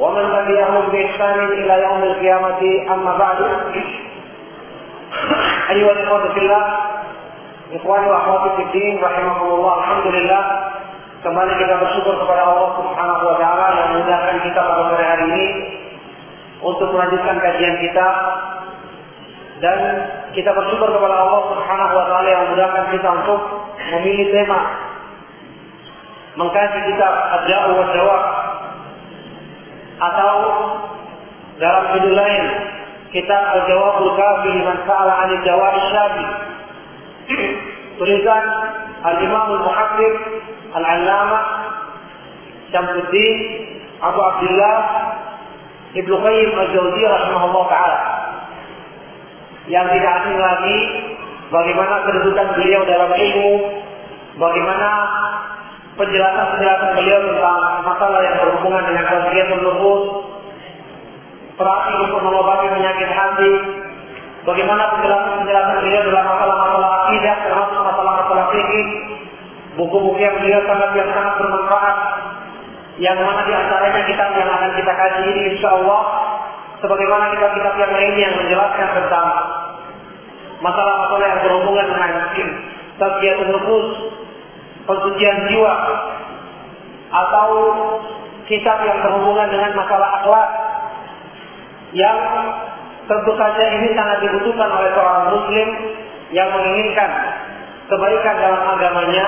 ومن تبعهم بإحسان إلى يوم القيامة أما بعد أيها الإخوة في الله إخواني وأخواتي في الدين رحمكم الله الحمد لله kembali kita bersyukur kepada Allah Subhanahu wa taala yang memudahkan kita pada sore hari ini untuk melanjutkan kajian kita dan kita bersyukur kepada Allah Subhanahu wa taala yang memudahkan kita untuk memilih tema mengkaji kitab Ad-Da'u wa Jawab atau dalam judul lain kitab Al-Jawabul Kafi liman sa'ala jawab syafi. Tulisan Al-Imam Al-Muhaddits Al-Allamah Syamsuddin Abu Abdullah Ibnu Qayyim Al-Jauziyah rahimahullah taala. Yang tidak asing lagi bagaimana kedudukan beliau dalam ilmu bagaimana penjelasan-penjelasan beliau tentang masalah yang berhubungan dengan tazkiyatun nufus, terapi untuk mengobati penyakit hati, bagaimana penjelasan-penjelasan beliau dalam masalah-masalah akidah termasuk masalah-masalah fikih, buku-buku yang beliau sangat yang sangat bermanfaat, yang mana di antaranya kitab yang akan kita kaji ini insya Allah, sebagaimana kitab-kitab yang lainnya yang menjelaskan tentang masalah-masalah yang berhubungan dengan tazkiyatun nufus, pensucian jiwa atau kitab yang berhubungan dengan masalah akhlak yang tentu saja ini sangat dibutuhkan oleh seorang muslim yang menginginkan kebaikan dalam agamanya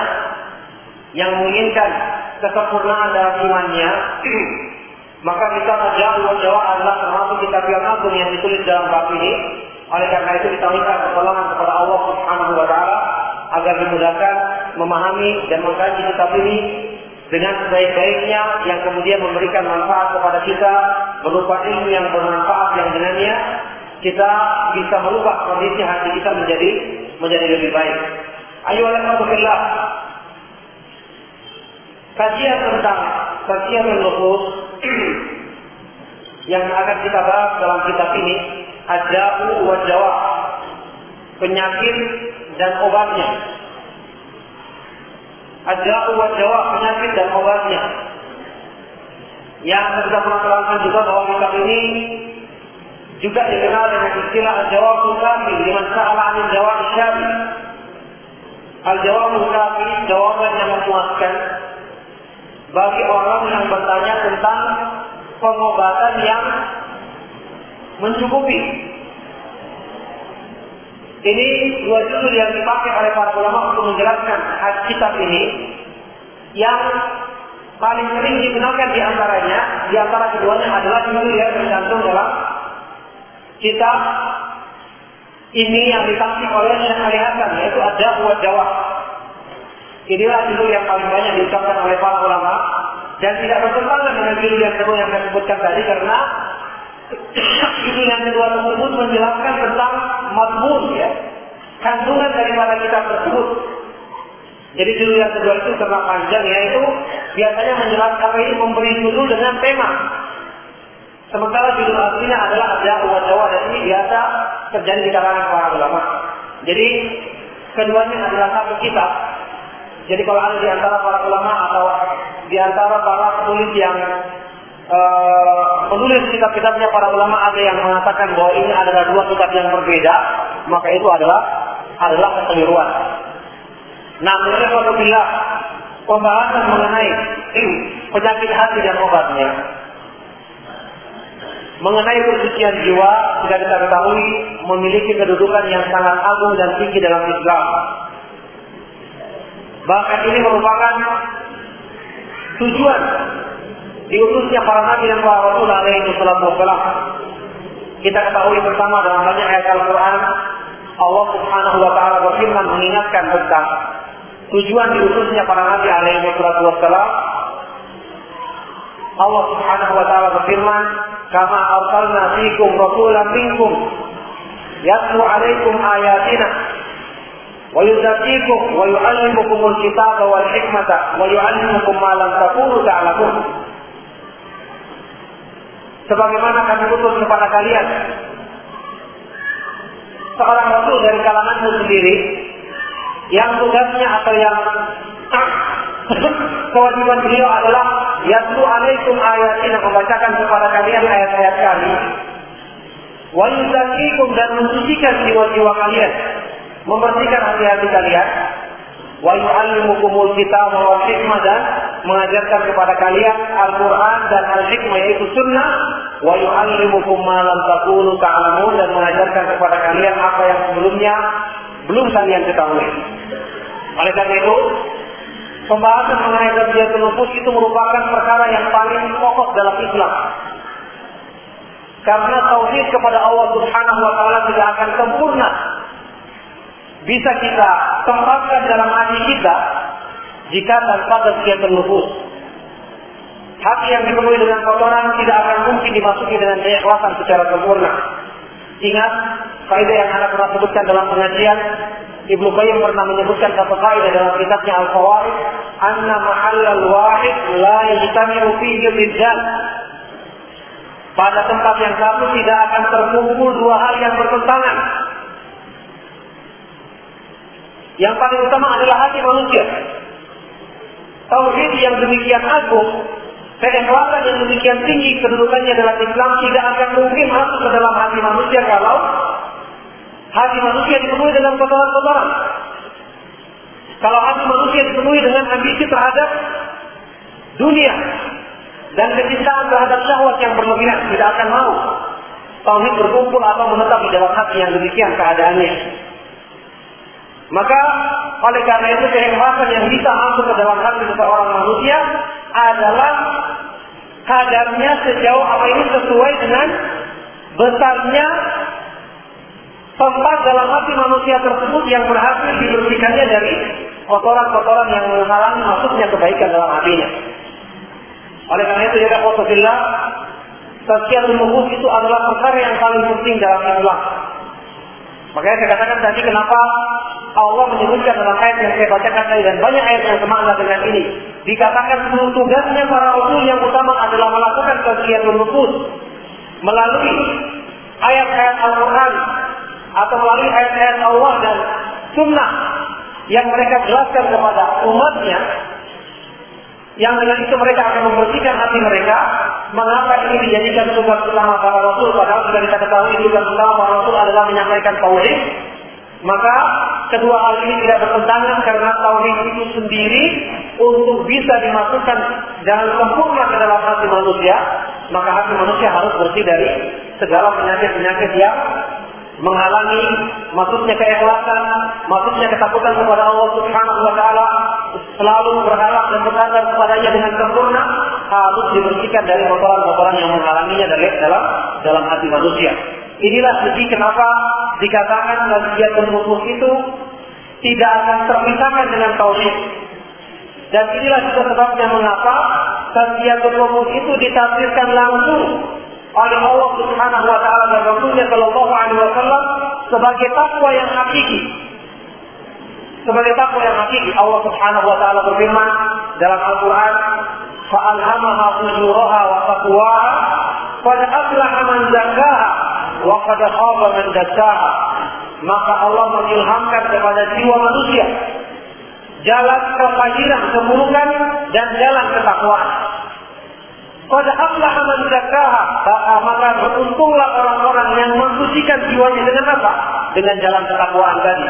yang menginginkan kesempurnaan dalam imannya. Maka kita Jauh Jawa adalah termasuk kitab yang agung yang ditulis dalam bab ini. Oleh karena itu kita minta pertolongan kepada Allah Subhanahu wa taala agar dimudahkan memahami dan mengkaji kitab ini dengan sebaik-baiknya yang kemudian memberikan manfaat kepada kita berupa ilmu yang bermanfaat yang dengannya kita bisa merubah kondisi hati kita menjadi menjadi lebih baik. Ayo alhamdulillah. Kajian tentang kajian nufus yang akan kita bahas dalam kitab ini ada wa jawab penyakit dan obatnya. Wa jawab penyakit dan obatnya. Yang kita pernah terangkan juga bahwa kitab ini juga dikenal dengan istilah al-jawab kafi liman sa'ala 'anil jawab syafi. Al-jawab kafi jawaban yang memuaskan bagi orang yang bertanya tentang pengobatan yang mencukupi ini dua judul yang dipakai oleh para ulama untuk menjelaskan kitab ini yang paling sering digunakan di antaranya, di antara keduanya adalah judul yang tercantum dalam kitab ini yang ditasik oleh Syekh Ali Hasan yaitu ada buat jawab. Inilah judul yang paling banyak diucapkan oleh para ulama dan tidak bertentangan dengan judul yang kedua yang saya sebutkan tadi karena yang kedua tersebut menjelaskan tentang mazmun ya kandungan daripada kitab tersebut. Jadi judul yang kedua itu karena panjang yaitu biasanya menjelaskan ini memberi judul dengan tema. Sementara judul aslinya adalah ada uat Jawa dan ini biasa terjadi di kalangan para ulama. Jadi keduanya adalah satu kitab. Jadi kalau ada di antara para ulama atau di antara para penulis yang penulis kitab-kitabnya para ulama ada yang mengatakan bahwa ini adalah dua kitab yang berbeda, maka itu adalah adalah kekeliruan. Nah, menurut bila pembahasan mengenai penyakit hati dan obatnya, mengenai kesucian jiwa sudah kita ketahui memiliki kedudukan yang sangat agung dan tinggi dalam Islam. Bahkan ini merupakan tujuan diutusnya para nabi dan para rasul alaihi wasallam. Kita ketahui bersama dalam banyak ayat Al-Quran Allah Subhanahu wa taala berfirman mengingatkan tentang tujuan diutusnya para nabi alaihi wasallam Allah Subhanahu wa taala berfirman, "Kama arsalna fikum rasulan minkum yatlu 'alaikum ayatina wa yuzakkikum wa yu'allimukumul kitaba wal hikmata wa yu'allimukum ma lam takunu ta'lamun." Sebagaimana kami utus kepada kalian. Seorang rasul dari kalanganmu sendiri yang tugasnya atau yang kewajiban beliau adalah yatlu alaikum ayatina membacakan kepada kalian ayat-ayat kami. Wa yuzakkikum dan mensucikan jiwa-jiwa kalian. Membersihkan hati-hati kalian wa yu'allimukumul kitab wal hikmah dan mengajarkan kepada kalian Al-Qur'an dan Al-Hikmah yaitu sunnah wa yu'allimukum ma lam takunu ta'lamun dan mengajarkan kepada kalian apa yang sebelumnya belum kalian ketahui. Oleh karena itu, pembahasan mengenai tabiatul nufus itu merupakan perkara yang paling pokok dalam Islam. Karena tauhid kepada Allah Subhanahu wa taala tidak akan sempurna bisa kita tempatkan dalam hati kita jika tanpa tabiatul nufus. Hati yang dipenuhi dengan kotoran tidak akan mungkin dimasuki dengan keikhlasan secara sempurna. Ingat, kaidah yang anak pernah sebutkan dalam pengajian, Ibnu Qayyim pernah menyebutkan satu kaidah dalam kitabnya Al-Fawaid, anna mahallal wahid la yajtami'u fihi rijal. Pada tempat yang satu tidak akan terkumpul dua hal yang bertentangan. Yang paling utama adalah hati manusia. Tauhid yang demikian agung, keikhlasan yang demikian tinggi kedudukannya dalam Islam tidak akan mungkin masuk ke dalam hati manusia kalau hati manusia dipenuhi dengan kotoran-kotoran. Kalau hati manusia dipenuhi dengan ambisi terhadap dunia dan kecintaan terhadap syahwat yang berlebihan, tidak akan mau tauhid berkumpul atau menetap di dalam hati yang demikian keadaannya. Maka oleh karena itu keikhlasan yang bisa masuk ke dalam hati seseorang manusia adalah kadarnya sejauh apa ini sesuai dengan besarnya tempat dalam hati manusia tersebut yang berhasil dibersihkannya dari kotoran-kotoran yang menghalangi masuknya kebaikan dalam hatinya. Oleh karena itu, ya Rasulullah, tazkiyatul nufus itu adalah perkara yang paling penting dalam Islam. Makanya saya katakan tadi kenapa Allah menyebutkan dalam ayat yang saya bacakan tadi dan banyak ayat yang semakna dengan ini. Dikatakan seluruh tugasnya para rasul yang utama adalah melakukan tazkiyatul nufus melalui ayat-ayat Al-Quran atau melalui ayat-ayat Allah dan sunnah yang mereka jelaskan kepada umatnya yang dengan itu mereka akan membersihkan hati mereka mengapa ini dijadikan tugas utama para rasul padahal sudah kita ketahui tugas utama para rasul adalah menyampaikan tauhid maka kedua hal ini tidak bertentangan karena tauhid itu sendiri untuk bisa dimasukkan dengan sempurna ke dalam hati manusia maka hati manusia harus bersih dari segala penyakit-penyakit yang menghalangi maksudnya keikhlasan, maksudnya ketakutan kepada Allah Subhanahu wa taala, selalu berharap dan bersandar kepadanya dengan sempurna, harus dibersihkan dari kotoran-kotoran yang menghalanginya dari dalam dalam hati manusia. Inilah segi kenapa dikatakan tazkiyatun nufus itu tidak akan terpisahkan dengan tauhid. Dan inilah juga sebabnya mengapa tazkiyatun nufus itu ditafsirkan langsung oleh Allah Subhanahu wa taala dan Rasulnya Shallallahu alaihi wasallam sebagai takwa yang hakiki. Sebagai takwa yang hakiki Allah Subhanahu wa taala berfirman dalam Al-Qur'an, "Fa'alhamaha fujuraha wa aflaha man zakkaha qad khaba man dassaha." Maka Allah mengilhamkan kepada jiwa manusia jalan kefajiran, keburukan dan jalan ketakwaan. Pada aflaha man zakkaha, maka beruntunglah orang-orang yang mensucikan jiwanya dengan apa? Dengan jalan ketakwaan tadi.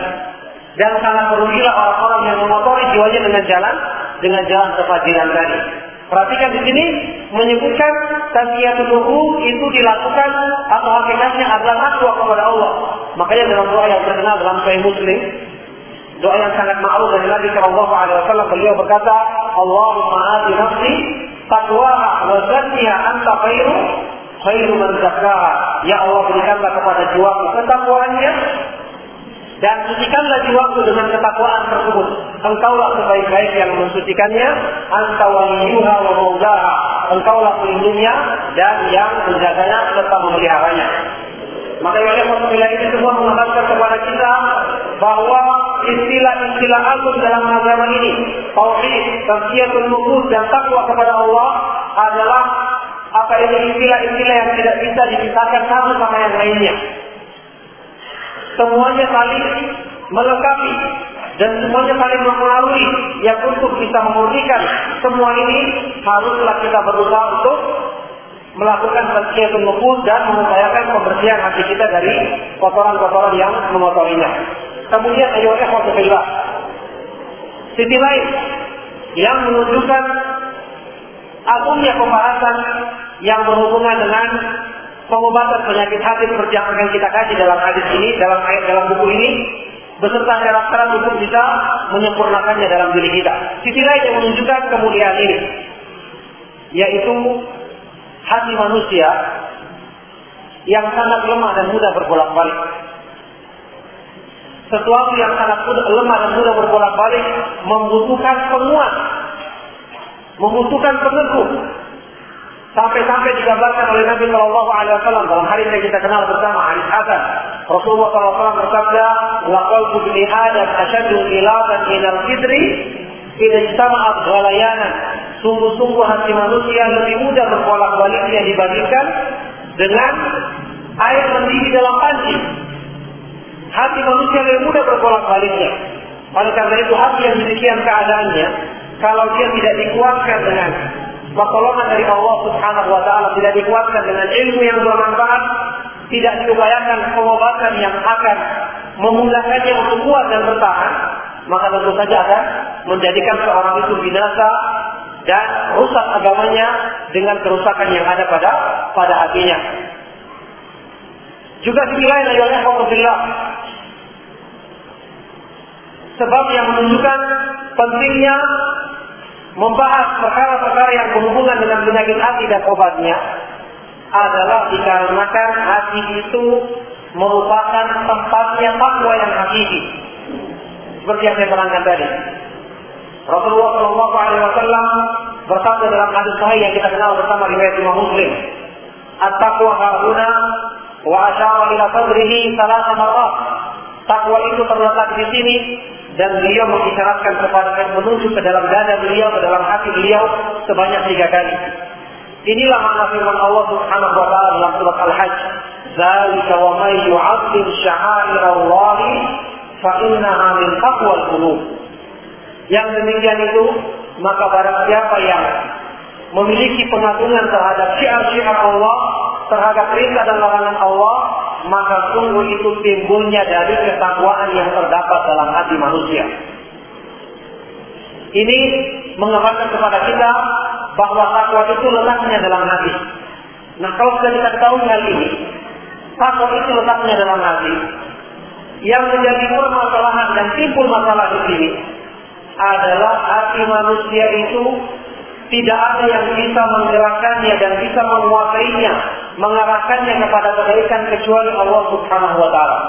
Dan sangat merugilah orang-orang yang mengotori jiwanya dengan jalan dengan jalan kefajiran tadi. Perhatikan di sini menyebutkan tasyiatul ruhu itu dilakukan atau hakikatnya adalah takwa kepada Allah. Makanya dalam doa yang terkenal dalam Sahih Muslim, doa yang sangat ma'ruf dari Nabi Shallallahu Alaihi Wasallam beliau berkata, Allahumma ati nafsi taqwaha wa zakkiha anta khairu khairu man zakkaha. Ya Allah berikanlah kepada jiwaku ketakwaannya dan sucikanlah jiwaku dengan ketakwaan tersebut. Engkaulah sebaik-baik yang mensucikannya. Anta waliyuha wa maulaha. engkaulah pelindungnya dan yang menjaganya serta memeliharanya. Maka oleh Rasulullah ini semua mengatakan kepada kita bahwa istilah-istilah agung dalam agama ini, tauhid, tazkiyatun nufus dan takwa kepada Allah adalah apa ini istilah-istilah yang tidak bisa dipisahkan satu sama yang lainnya. Semuanya saling melengkapi dan semuanya saling mempengaruhi yang untuk bisa memurnikan semua ini haruslah kita berusaha untuk melakukan tazkiyatun nufus dan mengupayakan pembersihan hati kita dari kotoran-kotoran yang mengotorinya. Kemudian ayo ikhwatullah. Sisi lain yang menunjukkan agungnya pembahasan yang berhubungan dengan pengobatan penyakit hati seperti yang akan kita kaji dalam hadis ini, dalam ayat dalam buku ini, beserta syarat-syarat untuk bisa menyempurnakannya dalam diri kita. Sisi lain yang menunjukkan kemuliaan ini, yaitu hati manusia yang sangat lemah dan mudah berbolak-balik. Sesuatu yang sangat lemah dan mudah berbolak-balik membutuhkan penguat, membutuhkan peneguh. Sampai-sampai digambarkan oleh Nabi Shallallahu Alaihi Wasallam dalam hari yang kita kenal bersama hadis Hasan. Rasulullah SAW bersabda, "Laqal kubli Adam asyadu ilatan minal fitri Ila ijtama'at ghalayanan. Sungguh-sungguh hati manusia lebih mudah berbolak-baliknya dibandingkan dengan air mendidih dalam panci. Hati manusia lebih mudah berbolak-baliknya. Oleh karena itu hati yang demikian keadaannya, kalau dia tidak dikuatkan dengan pertolongan dari Allah Subhanahu wa taala, tidak dikuatkan dengan ilmu yang bermanfaat, tidak diupayakan pengobatan yang akan memudahkannya untuk kuat dan bertahan, maka tentu saja akan menjadikan seorang itu binasa dan rusak agamanya dengan kerusakan yang ada pada pada hatinya. Juga sisi lain adalah Alhamdulillah sebab yang menunjukkan pentingnya membahas perkara-perkara yang berhubungan dengan penyakit hati dan obatnya adalah dikarenakan hati itu merupakan tempatnya takwa yang hakiki seperti yang saya terangkan tadi. Rasulullah Shallallahu Alaihi Wasallam bersabda dalam hadis sahih yang kita kenal bersama riwayat Imam Muslim. At-taqwa haruna wa asyara ila sadrihi salah marrat. Takwa itu terletak di sini dan beliau mengisyaratkan kepada menuju ke dalam dada beliau, ke dalam hati beliau sebanyak tiga kali. Inilah makna firman Allah Subhanahu wa taala dalam surat Al-Hajj. Zalika wa may yu'azzim sya'air Allah fa innaha min taqwal qulub. Yang demikian itu maka barang siapa yang memiliki pengagungan terhadap syiar-syiar Allah, terhadap perintah dan larangan Allah, maka sungguh itu timbulnya dari ketakwaan yang terdapat dalam hati manusia. Ini mengabarkan kepada kita bahwa takwa itu letaknya dalam hati. Nah kalau sudah kita ketahui hal ini, takwa itu letaknya dalam hati, yang menjadi permasalahan dan timbul masalah di sini adalah hati manusia itu tidak ada yang bisa menggerakkannya dan bisa menguasainya, mengarahkannya kepada kebaikan kecuali Allah Subhanahu wa taala.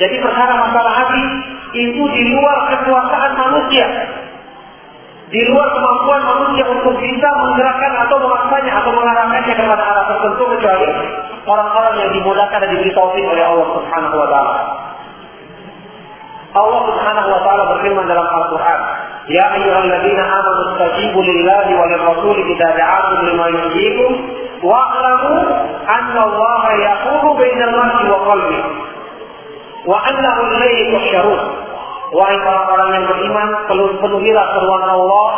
Jadi perkara masalah hati itu di luar kekuasaan manusia. Di luar kemampuan manusia untuk bisa menggerakkan atau memaksanya atau mengarahkannya kepada arah tertentu kecuali orang-orang yang dimudahkan dan diberi taufik oleh Allah Subhanahu wa taala. Allah Subhanahu wa taala berfirman dalam Al-Qur'an, "Ya ayyuhalladzina amanu istajibu lillahi wa lirrasul idza da'akum lima yuhyikum wa'lamu anna Allah yaqulu bainal mar'i wa qalbi wa annahu ilayhi tusyarun." Wahai orang-orang yang beriman, penuhilah seruan Allah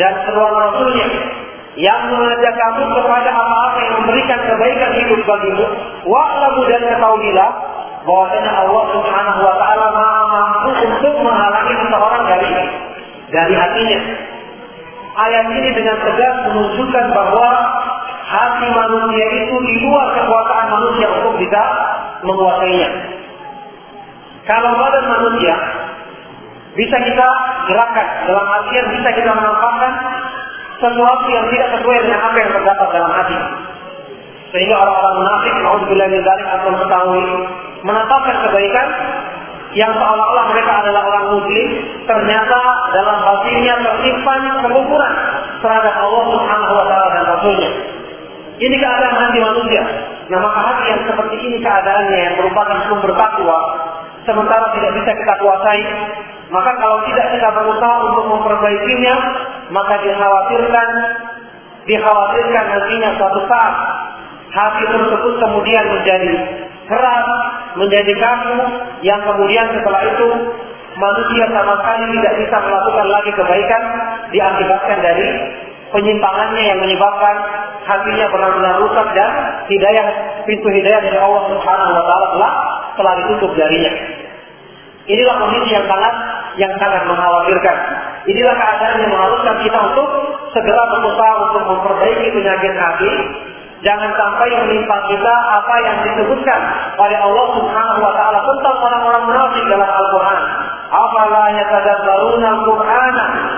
dan seruan Rasulnya yang mengajak kamu kepada apa-apa yang memberikan kebaikan hidup bagimu. Wa'lamu dan ketahuilah bahwasanya Allah Subhanahu wa taala Maha mampu untuk menghalangi seseorang dari dari hatinya. Ayat ini dengan tegas menunjukkan bahwa hati manusia itu di luar kekuasaan manusia untuk bisa menguasainya. Kalau badan manusia bisa kita gerakan dalam artian bisa kita menampakkan sesuatu yang tidak sesuai dengan apa yang terdapat dalam hati. Sehingga orang-orang munafik, naudzubillah min dzalik atau mengetahui menetapkan kebaikan yang seolah-olah mereka adalah orang muslim, ternyata dalam hatinya tersimpan kekufuran. terhadap Allah Subhanahu wa taala dan Rasulnya. Ini keadaan hati manusia. Nah maka hati yang seperti ini keadaannya yang merupakan sumber takwa, sementara tidak bisa kita kuasai, maka kalau tidak kita berusaha untuk memperbaikinya, maka dikhawatirkan dikhawatirkan nantinya suatu saat hati tersebut kemudian menjadi keras, menjadi kaku, yang kemudian setelah itu manusia sama sekali tidak bisa melakukan lagi kebaikan diakibatkan dari penyimpangannya yang menyebabkan hatinya benar-benar rusak dan hidayah pintu hidayah dari Allah Subhanahu wa taala telah telah ditutup darinya. Inilah kondisi yang sangat yang sangat mengkhawatirkan. Inilah keadaan yang mengharuskan kita untuk segera berusaha untuk memperbaiki penyakit hati. Jangan sampai menimpa kita apa yang disebutkan oleh Allah Subhanahu wa taala tentang orang-orang munafik dalam Al-Qur'an. Afala yatadabbaruna al-Qur'an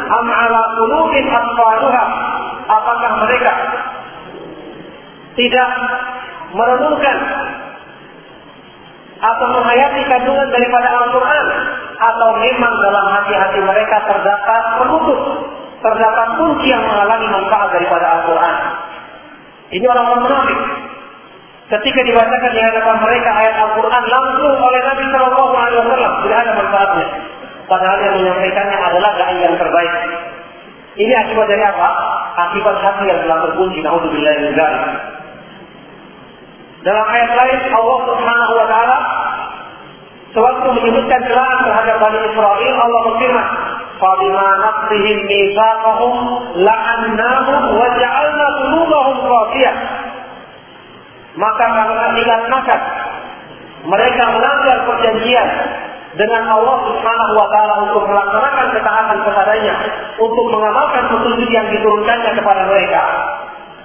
am 'ala qulubin aqfaluha? Apakah mereka tidak merenungkan atau menghayati kandungan daripada Al-Quran atau memang dalam hati-hati mereka terdapat penutup terdapat kunci yang menghalangi manfaat daripada Al-Quran ini orang-orang munafik ketika dibacakan di hadapan mereka ayat Al-Quran langsung oleh Nabi Shallallahu Alaihi Wasallam tidak ada manfaatnya padahal yang menyampaikannya adalah dai yang terbaik ini akibat dari apa? Akibat hati yang telah terkunci. Naudzubillah min dalam ayat lain Allah Subhanahu wa taala sewaktu menyebutkan celaan terhadap Bani Israel Allah berfirman فَبِمَا نَقْضِهِمْ مِيثَاقَهُمْ لَعَنَّاهُمْ وَجَعَلْنَا قُلُوبَهُمْ قَاسِيَةً Maka karena dikarenakan mereka melanggar perjanjian dengan Allah Subhanahu wa taala untuk melaksanakan ketaatan kepadanya, untuk mengamalkan petunjuk yang diturunkannya kepada mereka,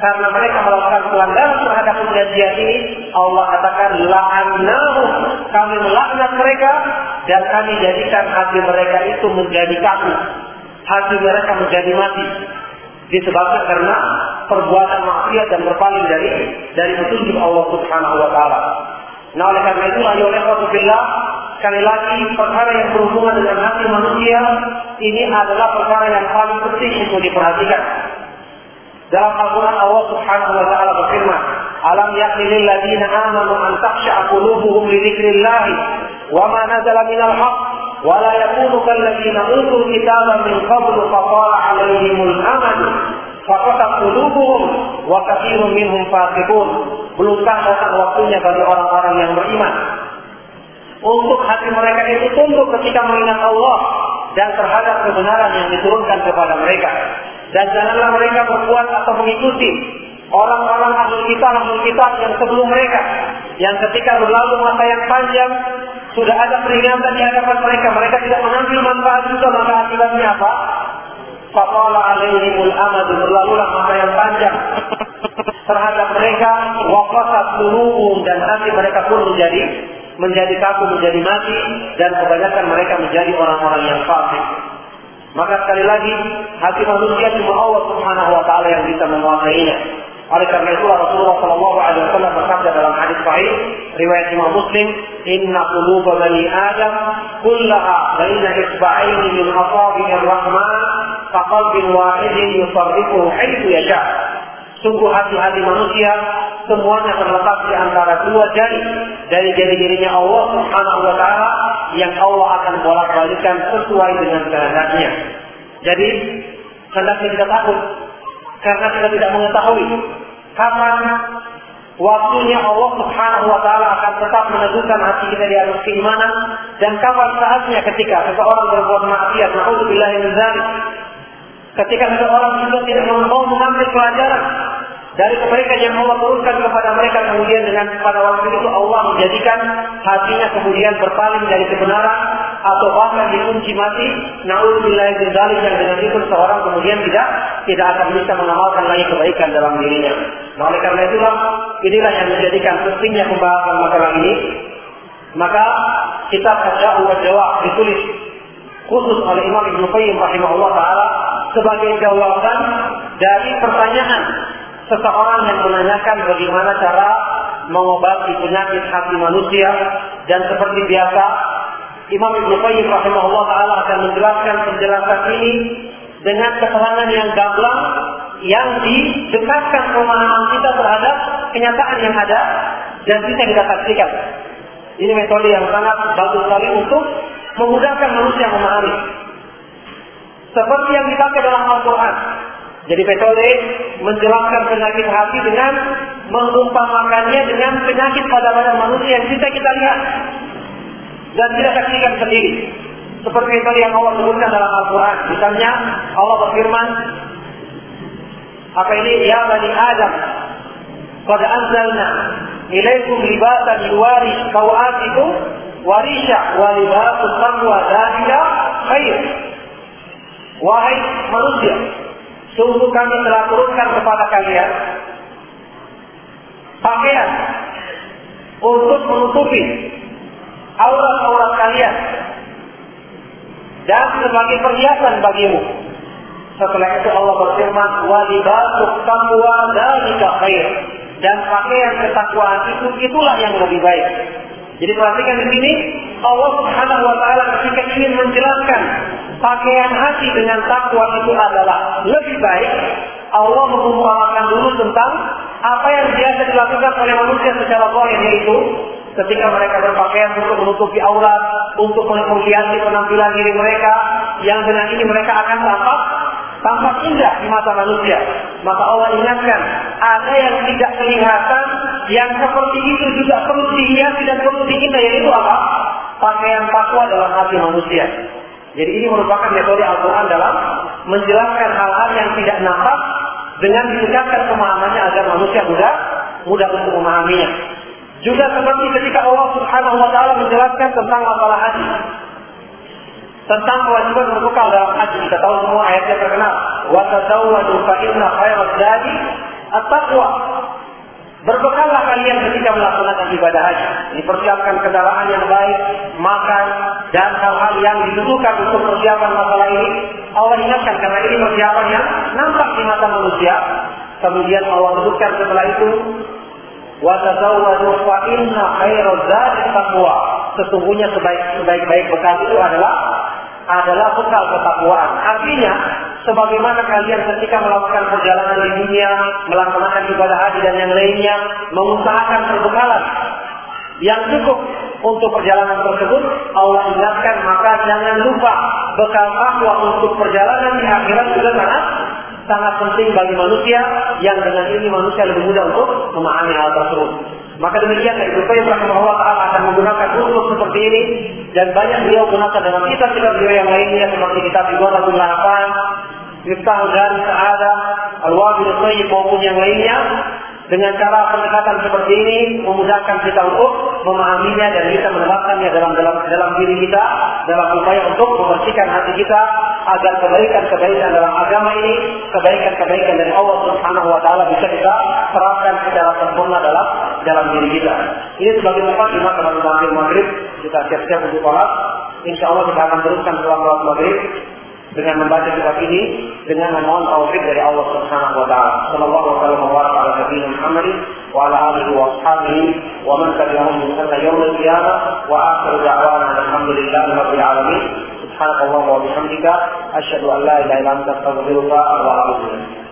karena mereka melakukan pelanggaran terhadap perjanjian ini, Allah katakan la'annahu kami melaknat mereka dan kami jadikan hati mereka itu menjadi kaku. Hati mereka menjadi mati. Disebabkan karena perbuatan maksiat dan berpaling dari dari petunjuk Allah Subhanahu wa taala. Nah oleh karena itu ayo billah sekali lagi perkara yang berhubungan dengan hati manusia ini adalah perkara yang paling penting untuk diperhatikan. Dalam Al-Quran Allah Subhanahu wa taala berfirman, "Alam yakni lil ladzina amanu an takhsha'a qulubuhum li dzikrillah wa ma nazala minal haqq wa la yakunu kal ladzina utul kitaba min qablu fa qala 'alaihimul amad faqatat qulubuhum wa katsirun minhum fasiqun." Belumkah datang waktunya bagi orang-orang yang beriman untuk hati mereka itu tunduk ketika mengingat Allah dan terhadap kebenaran yang diturunkan kepada mereka dan janganlah mereka berbuat atau mengikuti orang-orang ahli kitab ahli kitab yang sebelum mereka yang ketika berlalu masa yang panjang sudah ada peringatan di hadapan mereka. Mereka tidak mengambil manfaat juga maka akibatnya apa? Faqala alaihimul amadu berlalulah masa yang panjang. Terhadap mereka waqasat qulubuhum dan hati mereka pun menjadi menjadi kaku menjadi mati dan kebanyakan mereka menjadi orang-orang yang fasik. Maka sekali lagi hati manusia cuma Allah Subhanahu wa taala yang bisa menguasainya. Oleh karena itu Rasulullah Shallallahu Alaihi Wasallam bersabda dalam hadis sahih riwayat Imam Muslim, Inna quluba bani Adam kullaha baina isba'aini min asabi'ir rahman faqalbin wahidin yusarrifuhu haitsu yasha. Sungguh hati-hati manusia semuanya terletak di antara dua jari dari jari-jarinya Allah Subhanahu wa taala yang Allah akan bolak-balikan sesuai dengan kehendaknya. Jadi hendaknya kita takut karena kita tidak mengetahui kapan waktunya Allah Subhanahu wa taala akan tetap meneguhkan hati kita di atas keimanan dan kapan saatnya ketika seseorang berbuat maksiat naudzubillah min dzalik ketika seseorang juga tidak mau mengambil pelajaran dari kebaikan yang Allah turunkan kepada mereka kemudian dengan pada waktu itu Allah menjadikan hatinya kemudian berpaling dari kebenaran atau bahkan dikunci mati naudzubillah min dzalik yang dengan itu seorang kemudian tidak tidak akan bisa mengamalkan lagi kebaikan dalam dirinya. Nah, oleh karena itulah inilah yang menjadikan pentingnya pembahasan masalah ini. Maka kitab Asya'u wa Jawab ditulis khusus oleh Imam Ibnu Qayyim rahimahullah taala sebagai jawaban dari pertanyaan seseorang yang menanyakan bagaimana cara mengobati penyakit hati manusia dan seperti biasa Imam Ibnu Qayyim rahimahullah taala akan menjelaskan penjelasan ini dengan keterangan yang gamblang yang didekatkan pemahaman kita terhadap kenyataan yang ada dan bisa kita saksikan. Ini metode yang sangat bagus sekali untuk memudahkan manusia memahami. Seperti yang dipakai dalam Al-Quran. Jadi metode menjelaskan penyakit hati dengan mengumpamakannya dengan penyakit pada badan manusia yang bisa kita lihat dan tidak saksikan sendiri. Seperti itu yang Allah sebutkan dalam Al-Quran. Misalnya Allah berfirman, apa ini? Ya Bani Adam, Qad anzalna ilaikum libasan yuwari sawatikum warisha wa libasul taqwa dzalika khair. Wahai manusia, sungguh kami telah turunkan kepada kalian pakaian untuk menutupi aurat-aurat kalian dan sebagai perhiasan bagimu. Setelah itu Allah berfirman, "Walibatuk taqwa dzalika khair." Dan pakaian ketakwaan itu itulah yang lebih baik. Jadi perhatikan di sini Allah Subhanahu wa taala ketika ingin menjelaskan pakaian hati dengan takwa itu adalah lebih baik, Allah mengumpamakan dulu tentang apa yang biasa dilakukan oleh manusia secara zahir yaitu ketika mereka berpakaian untuk menutupi aurat, untuk menghiasi penampilan diri mereka, yang dengan ini mereka akan tampak tampak indah di mata manusia. Maka Allah ingatkan, ada yang tidak kelihatan, yang seperti itu juga perlu dihiasi dan perlu diindah, yaitu apa? Pakaian takwa dalam hati manusia. Jadi ini merupakan metode Al-Quran dalam menjelaskan hal-hal yang tidak nampak dengan didekatkan pemahamannya agar manusia mudah mudah untuk memahaminya. Juga seperti ketika Allah Subhanahu wa taala menjelaskan tentang masalah haji. Tentang kewajiban berbekal dalam haji. Kita tahu semua ayatnya terkenal. Wa tazawwadu fa inna khairaz zadi at-taqwa. Berbekallah kalian ketika melaksanakan ibadah haji. Dipersiapkan kendaraan yang baik, makan, dan hal-hal yang dibutuhkan untuk persiapan masalah ini. Allah ingatkan karena ini persiapan yang nampak di mata manusia. Kemudian Allah sebutkan setelah itu Wa tazawwadu fa inna khairaz zadi taqwa. Sesungguhnya sebaik-baik bekal itu adalah adalah bekal ketakwaan. Artinya, sebagaimana kalian ketika melakukan perjalanan di dunia, melaksanakan ibadah haji dan yang lainnya, mengusahakan perbekalan yang cukup untuk perjalanan tersebut, Allah ingatkan maka jangan lupa bekal takwa untuk perjalanan di akhirat juga sangat sangat penting bagi manusia yang dengan ini manusia lebih mudah untuk memahami hal tersebut. Maka demikian Ibnu Qayyim rahimahullah taala akan menggunakan usul seperti ini. Dan banyak beliau gunakan dalam kitab-kitab beliau yang lainnya seperti kitab Ibnu Lahafan, Miftah dari Sa'adah, Al-Wabil Qayyim maupun yang lainnya dengan cara pendekatan seperti ini memudahkan kita untuk memahaminya dan bisa menerapkannya dalam dalam dalam diri kita dalam upaya untuk membersihkan hati kita agar kebaikan-kebaikan dalam agama ini, kebaikan-kebaikan dari Allah Subhanahu wa taala bisa kita terapkan secara sempurna dalam dalam diri kita. Ini sebagai di mana maghrib kita siap-siap untuk sholat. Insya Allah kita akan teruskan setelah sholat maghrib dengan membaca kitab ini dengan memohon taufik dari Allah Subhanahu wa taala. Sallallahu alaihi wa sallam ala nabiyina Muhammad wa ala alihi wa ashabihi wa man tabi'ahum bi ihsan yawm al-qiyamah wa akhir da'wana alhamdulillahi rabbil alamin. Subhanallahi wa bihamdika asyhadu an la ilaha illa anta astaghfiruka wa atubu ilaik.